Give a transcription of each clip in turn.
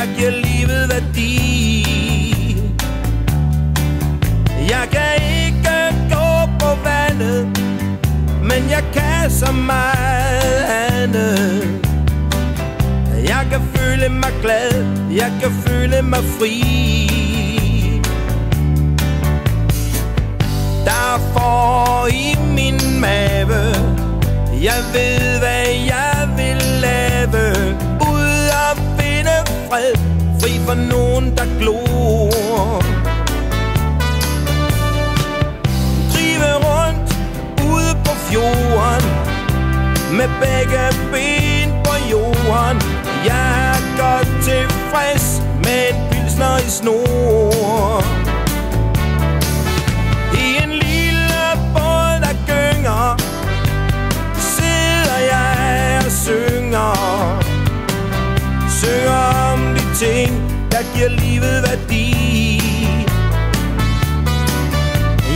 der giver livet værdi. Jeg kan ikke gå på vandet Men jeg kan så meget andet. Jeg kan føle mig glad Jeg kan føle mig fri. Der får i min mave. Jeg ved hvad jeg fred Fri for nogen der glor. Drive rundt ude på fjorden Med begge ben på jorden. Jeg er godt tilfreds med en pilsner i snor. Ting der giver livet værdi.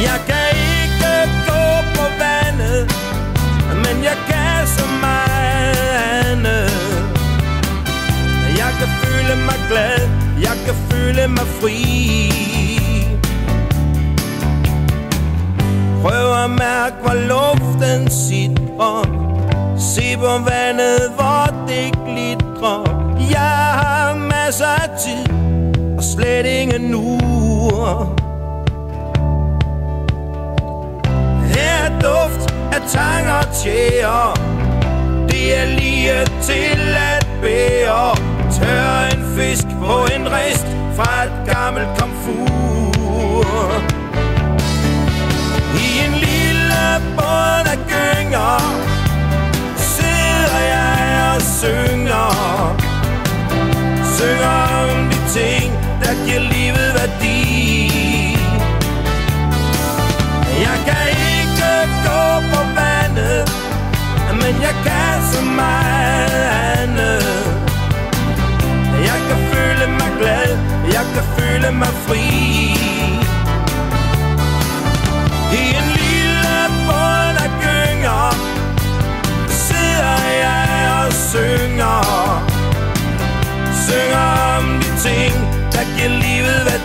Jeg kan ikke gå på vandet Men jeg kan så meget. Andet Jeg kan føle mig glad Jeg kan føle mig fri. Prøv at mærke, hvor luften sidder Se på vandet, hvor det glitrer. Jeg har masser af tid Og slet ingen uger. Her er duft af tang og tjære. Det er lige til at bære. Tør en fisk på en rest Fra et gammelt komfur. I en lille båd der gynger Sidder jeg og søger Men jeg kan så meget andet. Jeg kan føle mig glad Jeg kan føle mig fri. I en lille båd der gynger Sidder jeg og synger. Synger om de ting Der giver livet værdi.